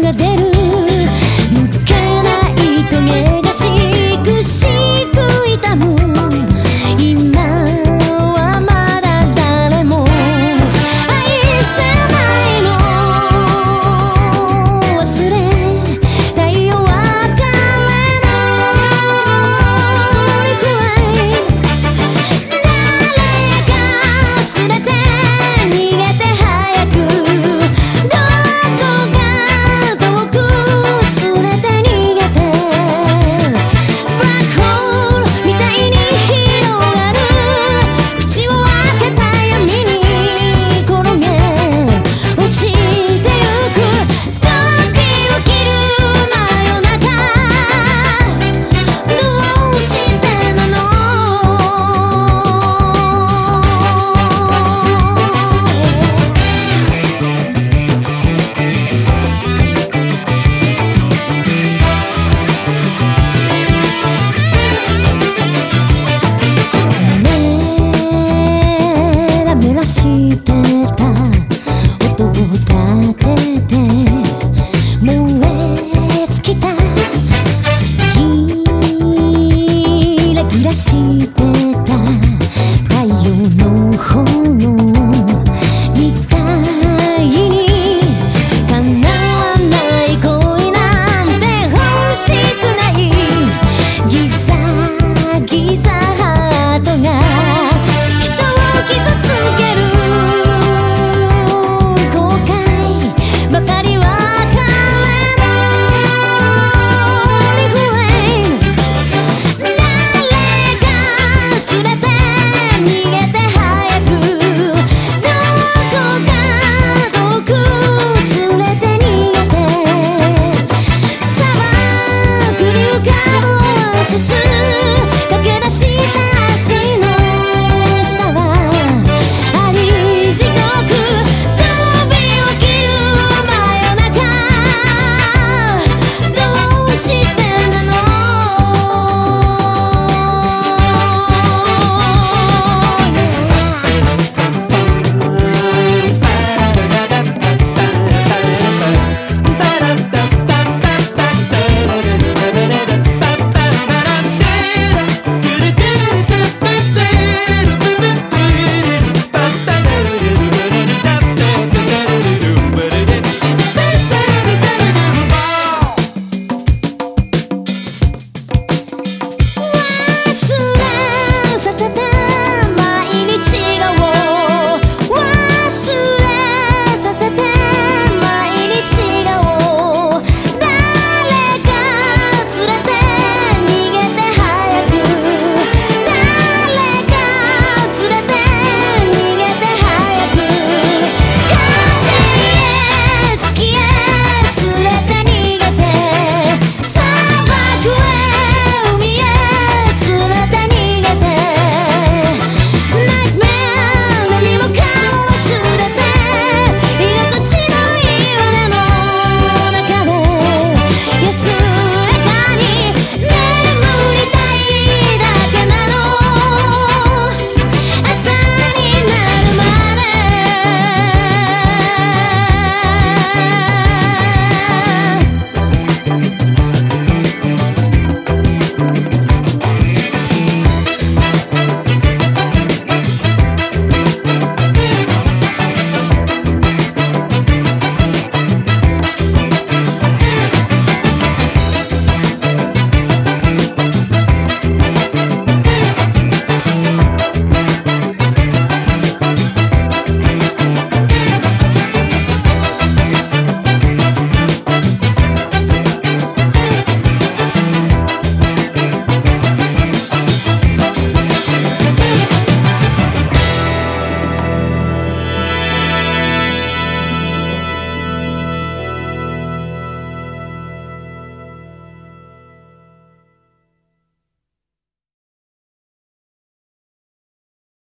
が出る